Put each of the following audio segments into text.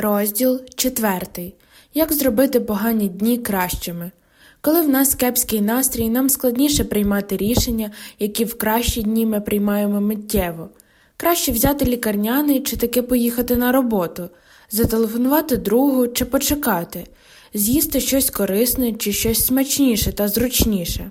Розділ 4. Як зробити погані дні кращими. Коли в нас кепський настрій, нам складніше приймати рішення, які в кращі дні ми приймаємо миттєво. Краще взяти лікарняний чи таки поїхати на роботу, зателефонувати другу чи почекати, з'їсти щось корисне чи щось смачніше та зручніше.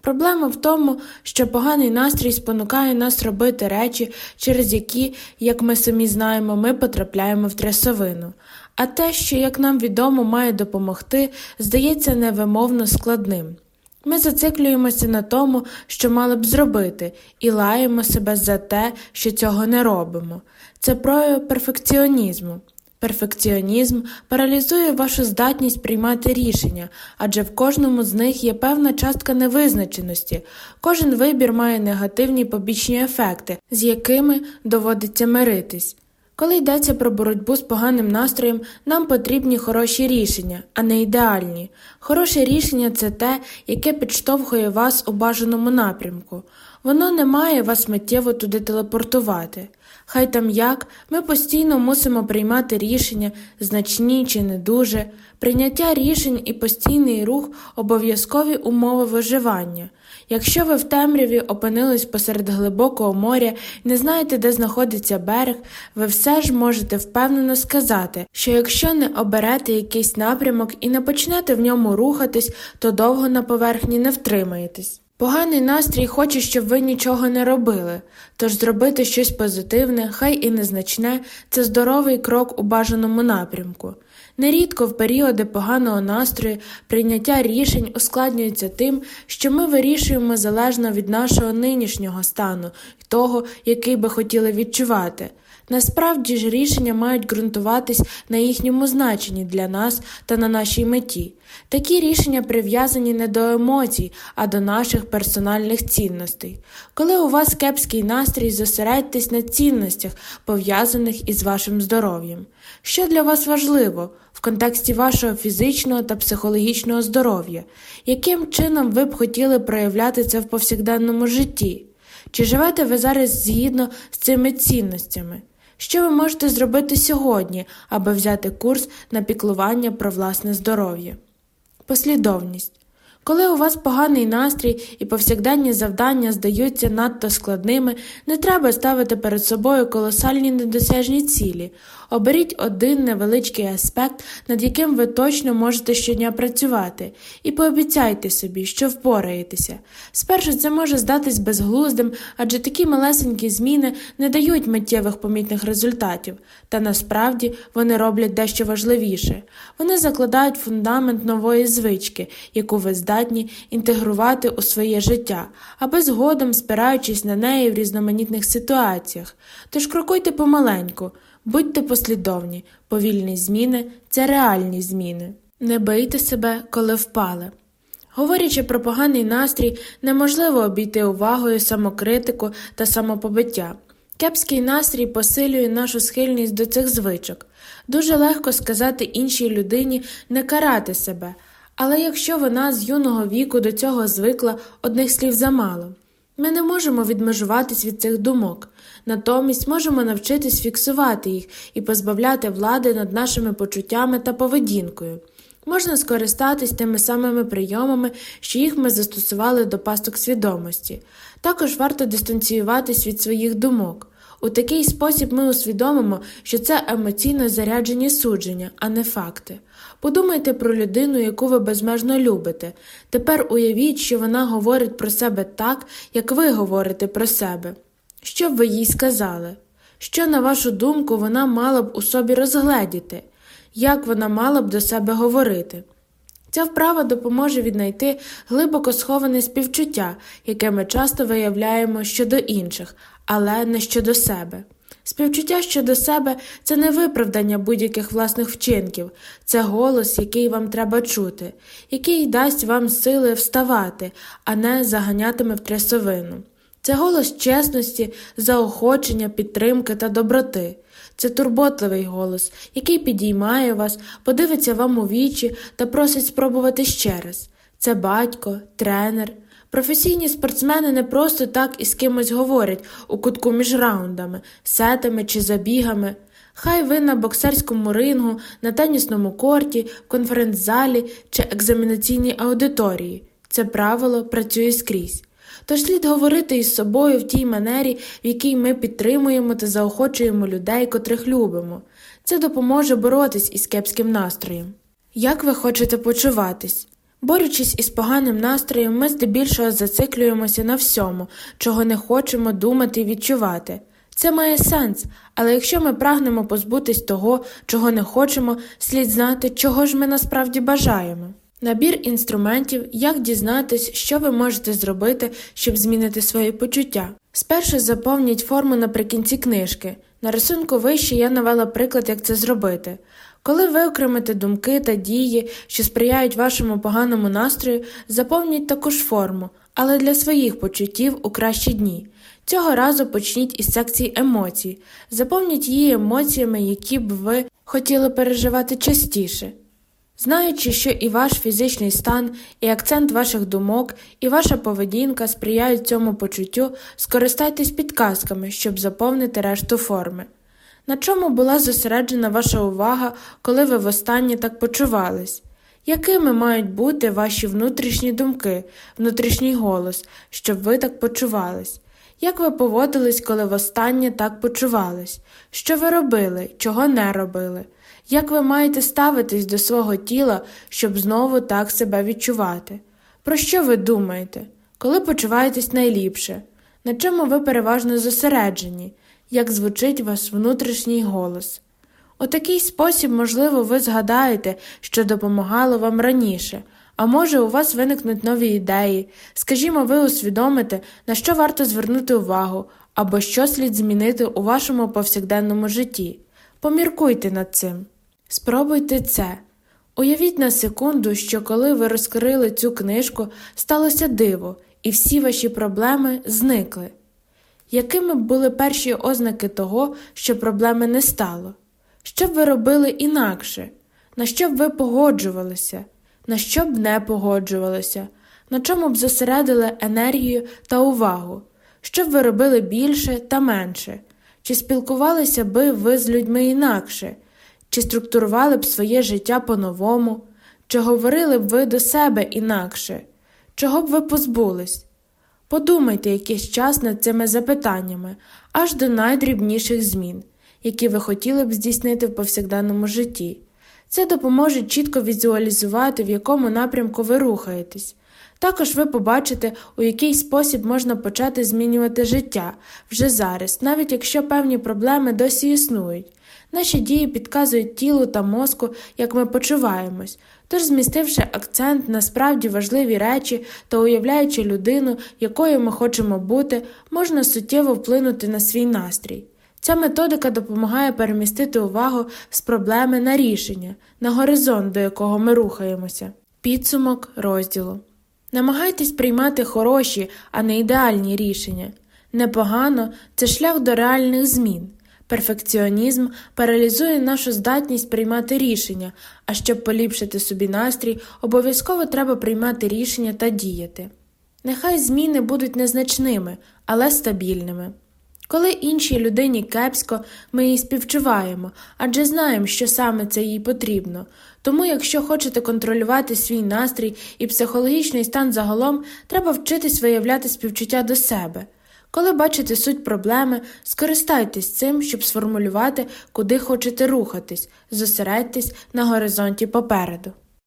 Проблема в тому, що поганий настрій спонукає нас робити речі, через які, як ми самі знаємо, ми потрапляємо в трясовину. А те, що, як нам відомо, має допомогти, здається невимовно складним. Ми зациклюємося на тому, що мали б зробити, і лаємо себе за те, що цього не робимо. Це прояв перфекціонізму. Перфекціонізм паралізує вашу здатність приймати рішення, адже в кожному з них є певна частка невизначеності, кожен вибір має негативні побічні ефекти, з якими доводиться миритись. Коли йдеться про боротьбу з поганим настроєм, нам потрібні хороші рішення, а не ідеальні. Хороше рішення це те, яке підштовхує вас у бажаному напрямку. Воно не має вас миттєво туди телепортувати. Хай там як, ми постійно мусимо приймати рішення, значні чи не дуже. Прийняття рішень і постійний рух обов'язкові умови виживання. Якщо ви в темряві опинились посеред глибокого моря і не знаєте, де знаходиться берег, ви все ж можете впевнено сказати, що якщо не оберете якийсь напрямок і не почнете в ньому рухатись, то довго на поверхні не втримаєтесь. Поганий настрій хоче, щоб ви нічого не робили, тож зробити щось позитивне, хай і незначне, це здоровий крок у бажаному напрямку. Нерідко в періоди поганого настрою прийняття рішень ускладнюється тим, що ми вирішуємо залежно від нашого нинішнього стану і того, який би хотіли відчувати. Насправді ж рішення мають ґрунтуватись на їхньому значенні для нас та на нашій меті. Такі рішення прив'язані не до емоцій, а до наших персональних цінностей. Коли у вас кепський настрій, зосередьтесь на цінностях, пов'язаних із вашим здоров'ям. Що для вас важливо в контексті вашого фізичного та психологічного здоров'я, яким чином ви б хотіли проявляти це в повсякденному житті? Чи живете ви зараз згідно з цими цінностями? Що ви можете зробити сьогодні, аби взяти курс на піклування про власне здоров'я? Послідовність. Коли у вас поганий настрій і повсякденні завдання здаються надто складними, не треба ставити перед собою колосальні недосяжні цілі. Оберіть один невеличкий аспект, над яким ви точно можете щодня працювати, і пообіцяйте собі, що впораєтеся. Спершу це може здатись безглуздим, адже такі малесенькі зміни не дають миттєвих помітних результатів, та насправді вони роблять дещо важливіше. Вони закладають фундамент нової звички, яку ви здатні інтегрувати у своє життя, аби згодом спираючись на неї в різноманітних ситуаціях. Тож крокуйте помаленьку. Будьте послідовні, повільні зміни це реальні зміни. Не бийте себе, коли впали. Говорячи про поганий настрій, неможливо обійти увагою самокритику та самопобиття. Кепський настрій посилює нашу схильність до цих звичок. Дуже легко сказати іншій людині не карати себе, але якщо вона з юного віку до цього звикла, одних слів замало. Ми не можемо відмежуватись від цих думок, натомість можемо навчитись фіксувати їх і позбавляти влади над нашими почуттями та поведінкою. Можна скористатись тими самими прийомами, що їх ми застосували до пасток свідомості. Також варто дистанціюватись від своїх думок. У такий спосіб ми усвідомимо, що це емоційно заряджені судження, а не факти. Подумайте про людину, яку ви безмежно любите. Тепер уявіть, що вона говорить про себе так, як ви говорите про себе. Що б ви їй сказали? Що, на вашу думку, вона мала б у собі розгледіти? Як вона мала б до себе говорити? Ця вправа допоможе віднайти глибоко сховане співчуття, яке ми часто виявляємо щодо інших, але не щодо себе. Співчуття щодо себе це не виправдання будь-яких власних вчинків, це голос, який вам треба чути, який дасть вам сили вставати, а не заганятиме в трясовину. Це голос чесності, заохочення, підтримки та доброти. Це турботливий голос, який підіймає вас, подивиться вам у вічі та просить спробувати ще раз. Це батько, тренер. Професійні спортсмени не просто так із кимось говорять у кутку між раундами, сетами чи забігами. Хай ви на боксерському рингу, на тенісному корті, конференц-залі чи екзаменаційній аудиторії. Це правило працює скрізь. Тож слід говорити із собою в тій манері, в якій ми підтримуємо та заохочуємо людей, котрих любимо. Це допоможе боротись із кепським настроєм. Як ви хочете почуватись? Борючись із поганим настроєм, ми здебільшого зациклюємося на всьому, чого не хочемо думати і відчувати. Це має сенс, але якщо ми прагнемо позбутись того, чого не хочемо, слід знати, чого ж ми насправді бажаємо. Набір інструментів, як дізнатись, що ви можете зробити, щоб змінити свої почуття. Спершу заповніть форму наприкінці книжки. На рисунку вище я навела приклад, як це зробити. Коли ви окремите думки та дії, що сприяють вашому поганому настрою, заповніть таку ж форму, але для своїх почуттів у кращі дні. Цього разу почніть із секції емоцій. Заповніть її емоціями, які б ви хотіли переживати частіше. Знаючи, що і ваш фізичний стан, і акцент ваших думок, і ваша поведінка сприяють цьому почуттю, скористайтесь підказками, щоб заповнити решту форми. На чому була зосереджена ваша увага, коли ви востаннє так почувались? Якими мають бути ваші внутрішні думки, внутрішній голос, щоб ви так почувались? Як ви поводились, коли востаннє так почувались? Що ви робили, чого не робили? Як ви маєте ставитись до свого тіла, щоб знову так себе відчувати? Про що ви думаєте? Коли почуваєтесь найліпше? На чому ви переважно зосереджені? Як звучить ваш внутрішній голос? У такий спосіб, можливо, ви згадаєте, що допомагало вам раніше, а може, у вас виникнуть нові ідеї, скажімо, ви усвідомите, на що варто звернути увагу або що слід змінити у вашому повсякденному житті. Поміркуйте над цим. Спробуйте це. Уявіть на секунду, що коли ви розкрили цю книжку, сталося диво, і всі ваші проблеми зникли. Якими б були перші ознаки того, що проблеми не стало? Що б ви робили інакше? На що б ви погоджувалися? На що б не погоджувалися? На чому б зосередили енергію та увагу? Що б ви робили більше та менше? Чи спілкувалися би ви з людьми інакше? Чи структурували б своє життя по-новому? Чи говорили б ви до себе інакше? Чого б ви позбулись? Подумайте якийсь час над цими запитаннями, аж до найдрібніших змін, які ви хотіли б здійснити в повсякденному житті. Це допоможе чітко візуалізувати, в якому напрямку ви рухаєтесь. Також ви побачите, у який спосіб можна почати змінювати життя вже зараз, навіть якщо певні проблеми досі існують. Наші дії підказують тілу та мозку, як ми почуваємось, тож, змістивши акцент на справді важливі речі та уявляючи людину, якою ми хочемо бути, можна суттєво вплинути на свій настрій. Ця методика допомагає перемістити увагу з проблеми на рішення, на горизонт, до якого ми рухаємося. Підсумок розділу. Намагайтесь приймати хороші, а не ідеальні рішення. Непогано це шлях до реальних змін. Перфекціонізм паралізує нашу здатність приймати рішення, а щоб поліпшити собі настрій, обов'язково треба приймати рішення та діяти. Нехай зміни будуть незначними, але стабільними. Коли іншій людині кепсько, ми її співчуваємо, адже знаємо, що саме це їй потрібно. Тому, якщо хочете контролювати свій настрій і психологічний стан загалом, треба вчитись виявляти співчуття до себе. Коли бачите суть проблеми, скористайтесь цим, щоб сформулювати, куди хочете рухатись, зосередьтесь на горизонті попереду.